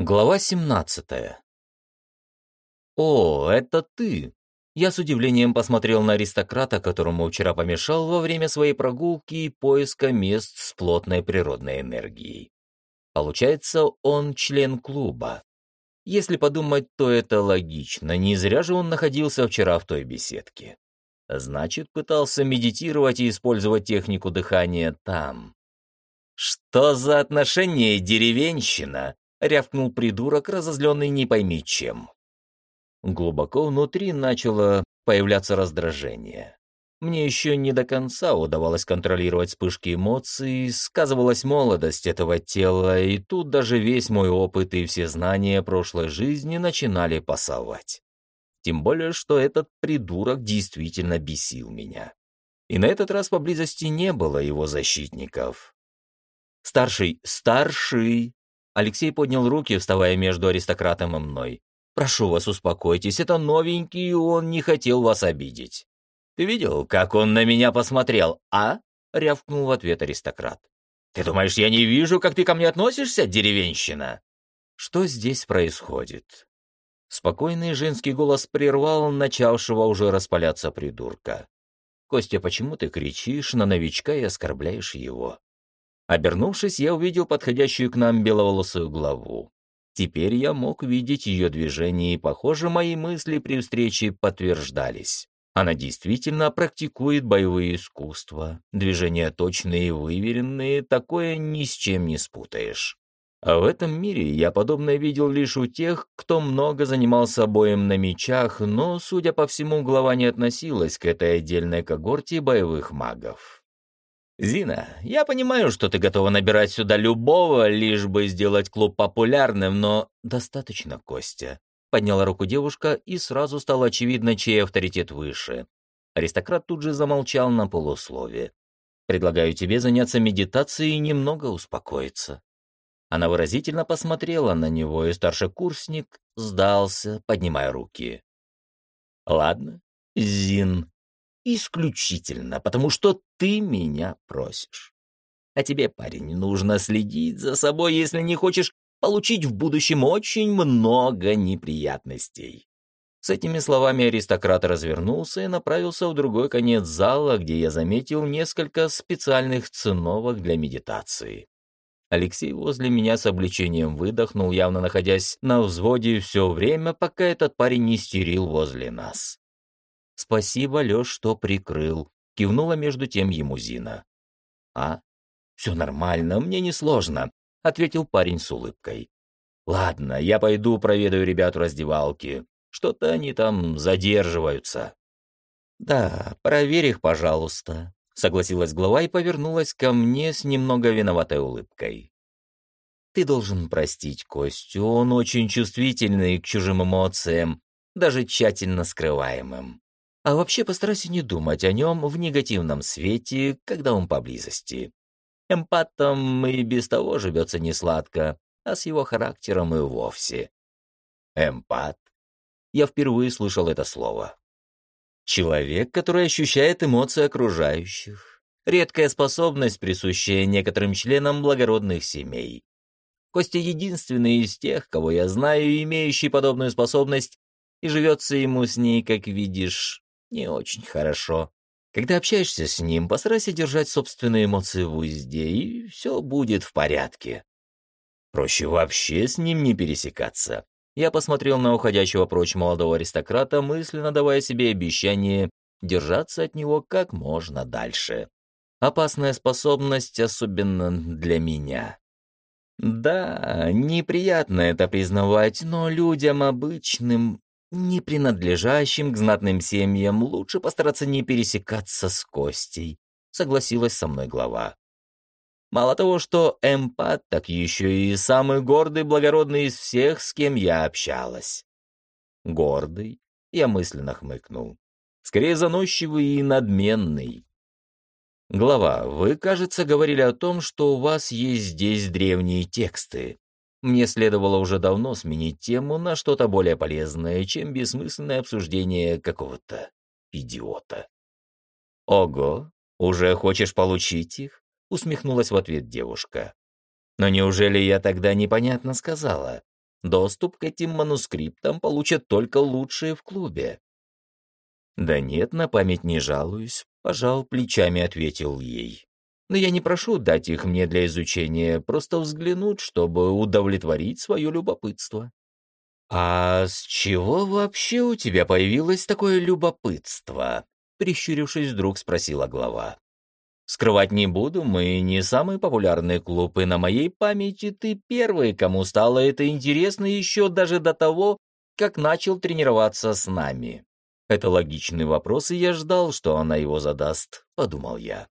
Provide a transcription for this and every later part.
Глава 17. «О, это ты!» Я с удивлением посмотрел на аристократа, которому вчера помешал во время своей прогулки и поиска мест с плотной природной энергией. Получается, он член клуба. Если подумать, то это логично, не зря же он находился вчера в той беседке. Значит, пытался медитировать и использовать технику дыхания там. «Что за отношение, деревенщина?» — рявкнул придурок, разозленный не пойми чем. Глубоко внутри начало появляться раздражение. Мне еще не до конца удавалось контролировать вспышки эмоций, сказывалась молодость этого тела, и тут даже весь мой опыт и все знания прошлой жизни начинали пасовать. Тем более, что этот придурок действительно бесил меня. И на этот раз поблизости не было его защитников. «Старший, старший!» Алексей поднял руки, вставая между аристократом и мной. «Прошу вас, успокойтесь, это новенький, и он не хотел вас обидеть». «Ты видел, как он на меня посмотрел, а?» — рявкнул в ответ аристократ. «Ты думаешь, я не вижу, как ты ко мне относишься, деревенщина?» «Что здесь происходит?» Спокойный женский голос прервал начавшего уже распаляться придурка. «Костя, почему ты кричишь на новичка и оскорбляешь его?» Обернувшись, я увидел подходящую к нам беловолосую главу. Теперь я мог видеть ее движения, и, похоже, мои мысли при встрече подтверждались. Она действительно практикует боевые искусства. Движения точные и выверенные, такое ни с чем не спутаешь. А в этом мире я подобное видел лишь у тех, кто много занимался боем на мечах, но, судя по всему, глава не относилась к этой отдельной когорте боевых магов. «Зина, я понимаю, что ты готова набирать сюда любого, лишь бы сделать клуб популярным, но достаточно, Костя». Подняла руку девушка, и сразу стало очевидно, чей авторитет выше. Аристократ тут же замолчал на полуслове. «Предлагаю тебе заняться медитацией и немного успокоиться». Она выразительно посмотрела на него, и старший курсник сдался, поднимая руки. «Ладно, Зин, Исключительно потому, что ты меня просишь. А тебе, парень, нужно следить за собой, если не хочешь получить в будущем очень много неприятностей. С этими словами аристократ развернулся и направился в другой конец зала, где я заметил несколько специальных циновок для медитации. Алексей возле меня с облегчением выдохнул, явно находясь на взводе все время, пока этот парень не стерил возле нас. «Спасибо, Лёш, что прикрыл», — кивнула между тем ему Зина. «А? Все нормально, мне не сложно», — ответил парень с улыбкой. «Ладно, я пойду проведаю ребят в раздевалке. Что-то они там задерживаются». «Да, проверь их, пожалуйста», — согласилась глава и повернулась ко мне с немного виноватой улыбкой. «Ты должен простить Костю, он очень чувствительный к чужим эмоциям, даже тщательно скрываемым. А вообще постарайся не думать о нем в негативном свете, когда он поблизости. Эмпатом и без того живется несладко, а с его характером и вовсе. Эмпат. Я впервые слышал это слово. Человек, который ощущает эмоции окружающих. Редкая способность, присущая некоторым членам благородных семей. Костя единственный из тех, кого я знаю, имеющий подобную способность, и живется ему с ней, как видишь, не очень хорошо. Когда общаешься с ним, постарайся держать собственные эмоции в узде, и все будет в порядке. Проще вообще с ним не пересекаться. Я посмотрел на уходящего прочь молодого аристократа, мысленно давая себе обещание держаться от него как можно дальше. Опасная способность, особенно для меня. Да, неприятно это признавать, но людям обычным не принадлежащим к знатным семьям, лучше постараться не пересекаться с Костей, согласилась со мной глава. Мало того, что эмпат, так еще и самый гордый, благородный из всех, с кем я общалась. Гордый? Я мысленно хмыкнул. Скорее заносчивый и надменный. Глава, вы, кажется, говорили о том, что у вас есть здесь древние тексты. Мне следовало уже давно сменить тему на что-то более полезное, чем бессмысленное обсуждение какого-то идиота. «Ого, уже хочешь получить их?» — усмехнулась в ответ девушка. «Но неужели я тогда непонятно сказала? Доступ к этим манускриптам получат только лучшие в клубе. «Да нет, на память не жалуюсь», — пожал плечами, ответил ей. «Но я не прошу дать их мне для изучения, просто взглянуть, чтобы удовлетворить свое любопытство». «А с чего вообще у тебя появилось такое любопытство?» Прищурившись, вдруг спросила глава. «Скрывать не буду, мы не самый популярный клуб, и на моей памяти ты первый, кому стало это интересно еще даже до того, как начал тренироваться с нами. Это логичный вопрос, и я ждал, что она его задаст», — подумал я.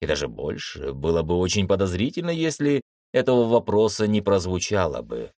И даже больше, было бы очень подозрительно, если этого вопроса не прозвучало бы.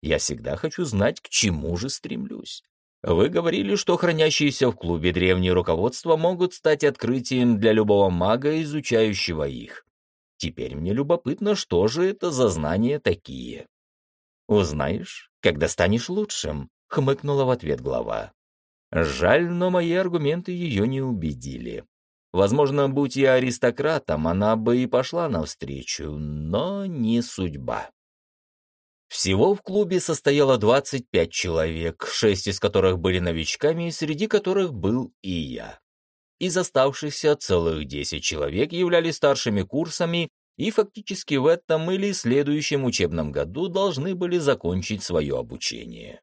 Я всегда хочу знать, к чему же стремлюсь. Вы говорили, что хранящиеся в клубе древние руководства могут стать открытием для любого мага, изучающего их. Теперь мне любопытно, что же это за знания такие. «Узнаешь, когда станешь лучшим», — хмыкнула в ответ глава. Жаль, но мои аргументы ее не убедили. Возможно, будь я аристократом, она бы и пошла навстречу, но не судьба. Всего в клубе состояло 25 человек, шесть из которых были новичками, среди которых был и я. Из оставшихся целых 10 человек являлись старшими курсами и фактически в этом или следующем учебном году должны были закончить свое обучение.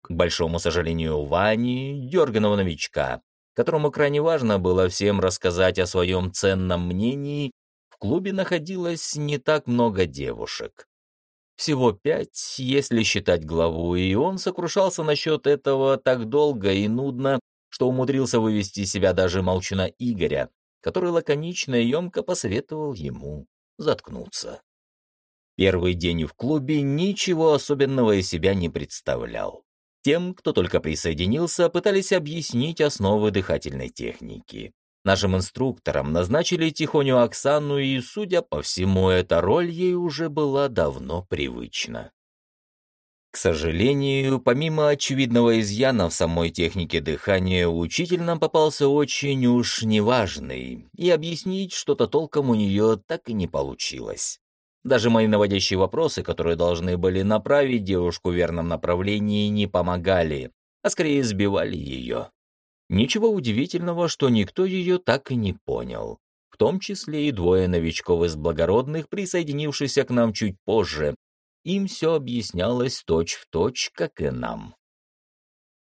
К большому сожалению, Вани, дерганого новичка, которому крайне важно было всем рассказать о своем ценном мнении, в клубе находилось не так много девушек. Всего пять, если считать главу, и он сокрушался насчет этого так долго и нудно, что умудрился вывести себя даже молчана Игоря, который лаконично и емко посоветовал ему заткнуться. Первый день в клубе ничего особенного из себя не представлял. Тем, кто только присоединился, пытались объяснить основы дыхательной техники. Нашим инструктором назначили Тихоню Оксану, и, судя по всему, эта роль ей уже была давно привычна. К сожалению, помимо очевидного изъяна в самой технике дыхания, учитель нам попался очень уж неважный, и объяснить что-то толком у нее так и не получилось. Даже мои наводящие вопросы, которые должны были направить девушку в верном направлении, не помогали, а скорее сбивали ее. Ничего удивительного, что никто ее так и не понял. В том числе и двое новичков из благородных, присоединившихся к нам чуть позже. Им все объяснялось точь-в-точь, точь, как и нам.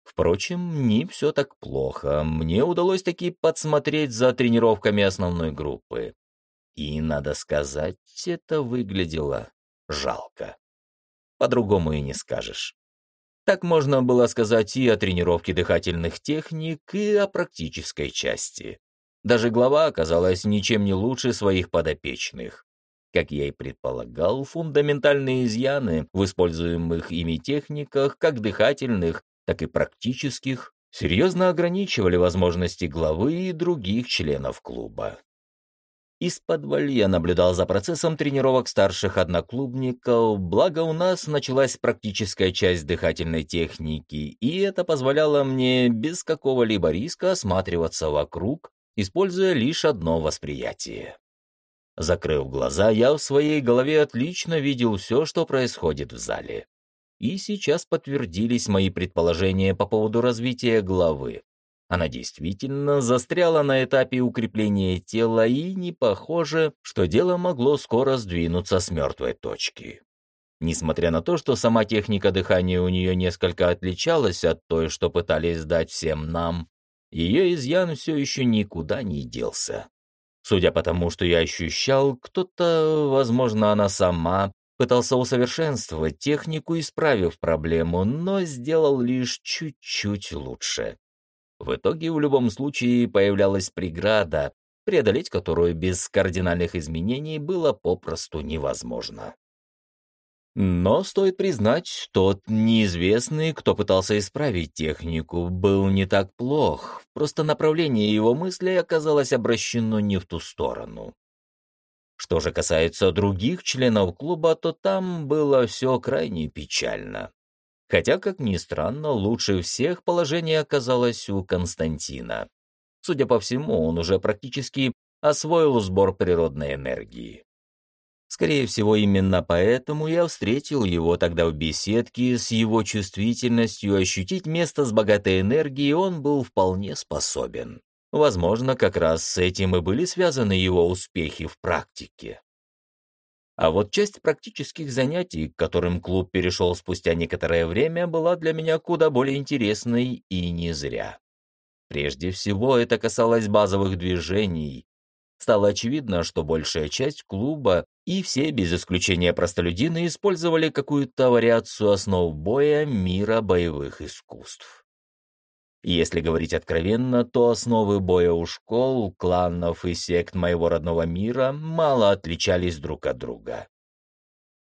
Впрочем, не все так плохо. Мне удалось таки подсмотреть за тренировками основной группы. И, надо сказать, это выглядело жалко. По-другому и не скажешь. Так можно было сказать и о тренировке дыхательных техник, и о практической части. Даже глава оказалась ничем не лучше своих подопечных. Как я и предполагал, фундаментальные изъяны в используемых ими техниках, как дыхательных, так и практических, серьезно ограничивали возможности главы и других членов клуба. Из-под я наблюдал за процессом тренировок старших одноклубников, благо у нас началась практическая часть дыхательной техники, и это позволяло мне без какого-либо риска осматриваться вокруг, используя лишь одно восприятие. Закрыв глаза, я в своей голове отлично видел все, что происходит в зале. И сейчас подтвердились мои предположения по поводу развития главы. Она действительно застряла на этапе укрепления тела, и не похоже, что дело могло скоро сдвинуться с мертвой точки. Несмотря на то, что сама техника дыхания у нее несколько отличалась от той, что пытались дать всем нам, ее изъян все еще никуда не делся. Судя по тому, что я ощущал, кто-то, возможно, она сама, пытался усовершенствовать технику, исправив проблему, но сделал лишь чуть-чуть лучше. В итоге в любом случае появлялась преграда, преодолеть которую без кардинальных изменений было попросту невозможно. Но стоит признать, тот неизвестный, кто пытался исправить технику, был не так плох, просто направление его мыслей оказалось обращено не в ту сторону. Что же касается других членов клуба, то там было все крайне печально. Хотя, как ни странно, лучше всех положение оказалось у Константина. Судя по всему, он уже практически освоил сбор природной энергии. Скорее всего, именно поэтому я встретил его тогда в беседке, с его чувствительностью ощутить место с богатой энергией он был вполне способен. Возможно, как раз с этим и были связаны его успехи в практике. А вот часть практических занятий, к которым клуб перешел спустя некоторое время, была для меня куда более интересной и не зря. Прежде всего, это касалось базовых движений, стало очевидно, что большая часть клуба и все, без исключения простолюдины, использовали какую-то вариацию основ боя мира боевых искусств. Если говорить откровенно, то основы боя у школ, кланов и сект моего родного мира мало отличались друг от друга.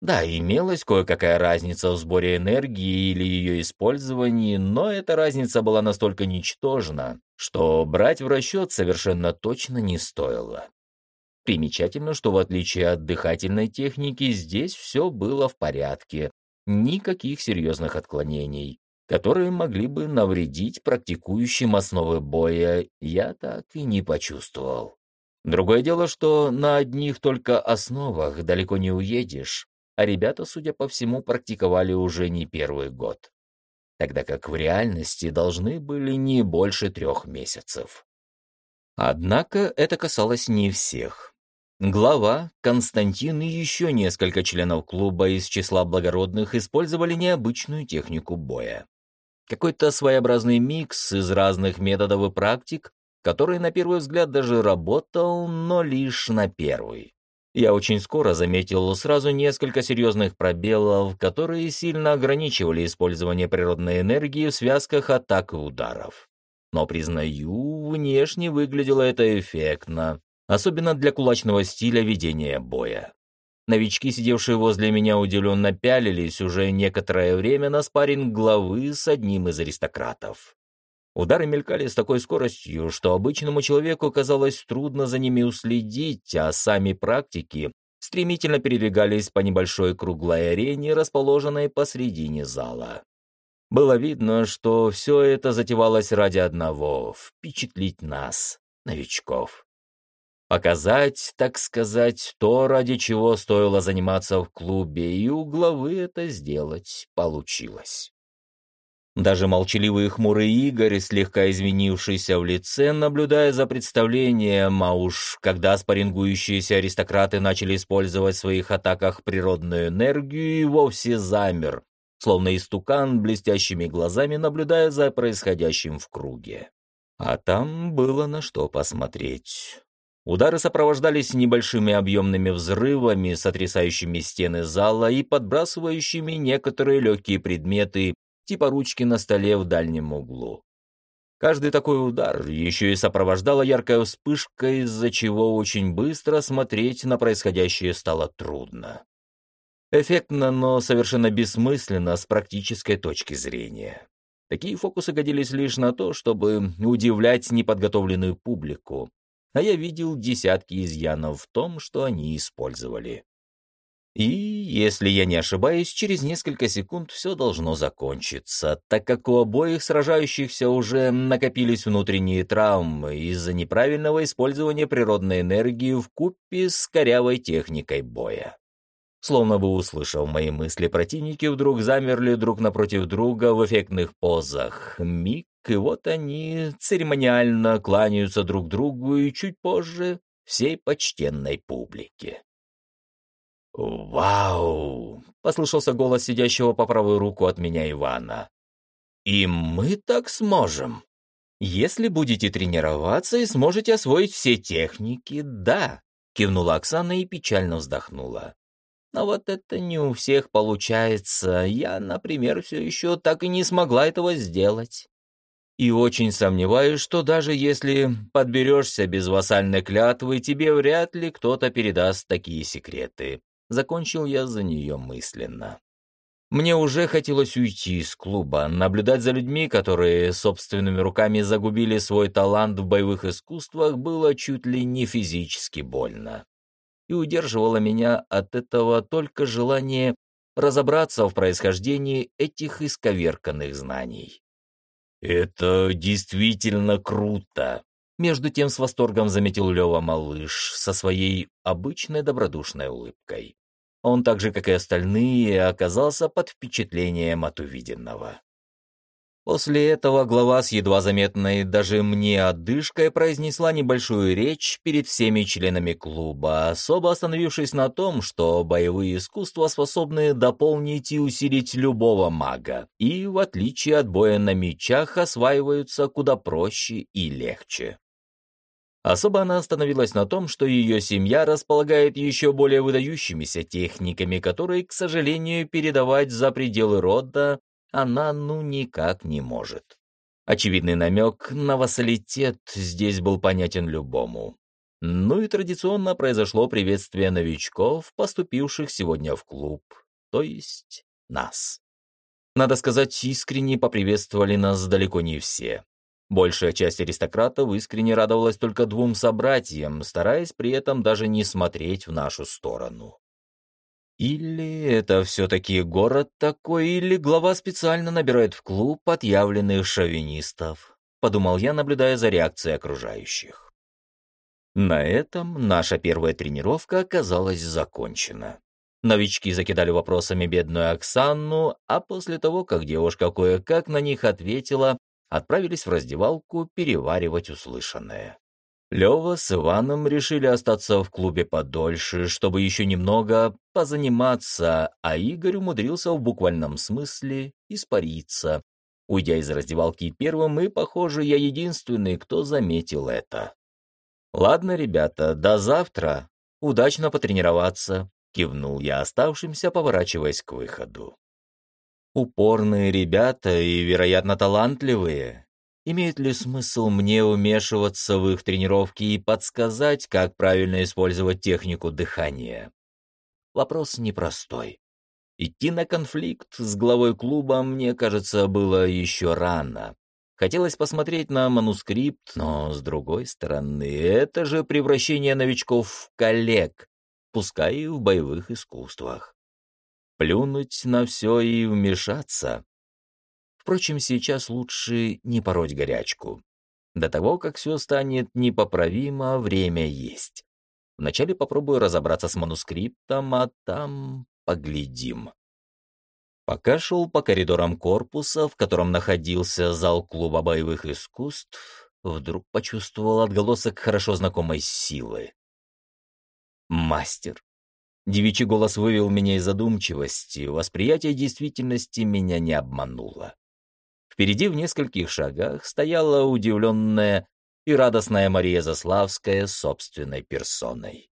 Да, имелась кое-какая разница в сборе энергии или ее использовании, но эта разница была настолько ничтожна, что брать в расчет совершенно точно не стоило. Примечательно, что в отличие от дыхательной техники, здесь все было в порядке, никаких серьезных отклонений, которые могли бы навредить практикующим основы боя, я так и не почувствовал. Другое дело, что на одних только основах далеко не уедешь, а ребята, судя по всему, практиковали уже не первый год, тогда как в реальности должны были не больше трех месяцев. Однако это касалось не всех. Глава, Константин и еще несколько членов клуба из числа благородных использовали необычную технику боя. Какой-то своеобразный микс из разных методов и практик, который на первый взгляд даже работал, но лишь на первый я очень скоро заметил сразу несколько серьезных пробелов, которые сильно ограничивали использование природной энергии в связках атак и ударов. Но, признаю, внешне выглядело это эффектно, особенно для кулачного стиля ведения боя. Новички, сидевшие возле меня, удивленно пялились уже некоторое время на спарринг главы с одним из аристократов. Удары мелькали с такой скоростью, что обычному человеку казалось трудно за ними уследить, а сами практики стремительно передвигались по небольшой круглой арене, расположенной посредине зала. Было видно, что все это затевалось ради одного — впечатлить нас, новичков. Показать, так сказать, то, ради чего стоило заниматься в клубе, и у главы это сделать получилось. Даже молчаливый и хмурый Игорь, слегка извинившийся в лице, наблюдая за представлением, а уж когда спаррингующиеся аристократы начали использовать в своих атаках природную энергию, и вовсе замер, словно истукан, блестящими глазами наблюдая за происходящим в круге. А там было на что посмотреть. Удары сопровождались небольшими объемными взрывами, сотрясающими стены зала и подбрасывающими некоторые легкие предметы типа ручки на столе в дальнем углу. Каждый такой удар еще и сопровождала яркая вспышка, из-за чего очень быстро смотреть на происходящее стало трудно. Эффектно, но совершенно бессмысленно с практической точки зрения. Такие фокусы годились лишь на то, чтобы удивлять неподготовленную публику, а я видел десятки изъянов в том, что они использовали. И, если я не ошибаюсь, через несколько секунд все должно закончиться, так как у обоих сражающихся уже накопились внутренние травмы из-за неправильного использования природной энергии в купе с корявой техникой боя. Словно бы услышав мои мысли, противники вдруг замерли друг напротив друга в эффектных позах. Миг, и вот они церемониально кланяются друг другу и чуть позже всей почтенной публике. «Вау!» — послышался голос сидящего по правую руку от меня Ивана. «И мы так сможем. Если будете тренироваться и сможете освоить все техники, да», — кивнула Оксана и печально вздохнула. «Но вот это не у всех получается. Я, например, все еще так и не смогла этого сделать. И очень сомневаюсь, что даже если подберешься без вассальной клятвы, тебе вряд ли кто-то передаст такие секреты. Закончил я за нее мысленно. Мне уже хотелось уйти из клуба, наблюдать за людьми, которые собственными руками загубили свой талант в боевых искусствах, было чуть ли не физически больно. И удерживало меня от этого только желание разобраться в происхождении этих исковерканных знаний. «Это действительно круто», Между тем с восторгом заметил Лева малыш со своей обычной добродушной улыбкой. Он так же, как и остальные, оказался под впечатлением от увиденного. После этого глава с едва заметной даже мне отдышкой произнесла небольшую речь перед всеми членами клуба, особо остановившись на том, что боевые искусства способны дополнить и усилить любого мага, и, в отличие от боя на мечах, осваиваются куда проще и легче. Особо она остановилась на том, что ее семья располагает еще более выдающимися техниками, которые, к сожалению, передавать за пределы рода она ну никак не может. Очевидный намек на вассалитет здесь был понятен любому. Ну и традиционно произошло приветствие новичков, поступивших сегодня в клуб, то есть нас. Надо сказать, искренне поприветствовали нас далеко не все. Большая часть аристократов искренне радовалась только двум собратьям, стараясь при этом даже не смотреть в нашу сторону. Или это все-таки город такой, или глава специально набирает в клуб отъявленных шовинистов, подумал я, наблюдая за реакцией окружающих. На этом наша первая тренировка оказалась закончена. Новички закидали вопросами бедную Оксану, а после того, как девушка кое-как на них ответила, отправились в раздевалку переваривать услышанное. Лева с Иваном решили остаться в клубе подольше, чтобы еще немного позаниматься, а Игорь умудрился в буквальном смысле испариться, уйдя из раздевалки первым, и, похоже, я единственный, кто заметил это. «Ладно, ребята, до завтра. Удачно потренироваться», — кивнул я оставшимся, поворачиваясь к выходу. Упорные ребята и, вероятно, талантливые, Имеет ли смысл мне вмешиваться в их тренировки и подсказать, как правильно использовать технику дыхания? Вопрос непростой. Идти на конфликт с главой клуба, мне кажется, было еще рано. Хотелось посмотреть на манускрипт, но, с другой стороны, это же превращение новичков в коллег, пускай и в боевых искусствах. Плюнуть на все и вмешаться Впрочем, сейчас лучше не пороть горячку. До того, как все станет непоправимо, время есть. Вначале попробую разобраться с манускриптом, а там поглядим. Пока шел по коридорам корпуса, в котором находился зал клуба боевых искусств, вдруг почувствовал отголосок хорошо знакомой силы. «Мастер!» Девичий голос вывел меня из задумчивости, восприятие действительности меня не обмануло. Впереди в нескольких шагах стояла удивленная и радостная Мария Заславская собственной персоной.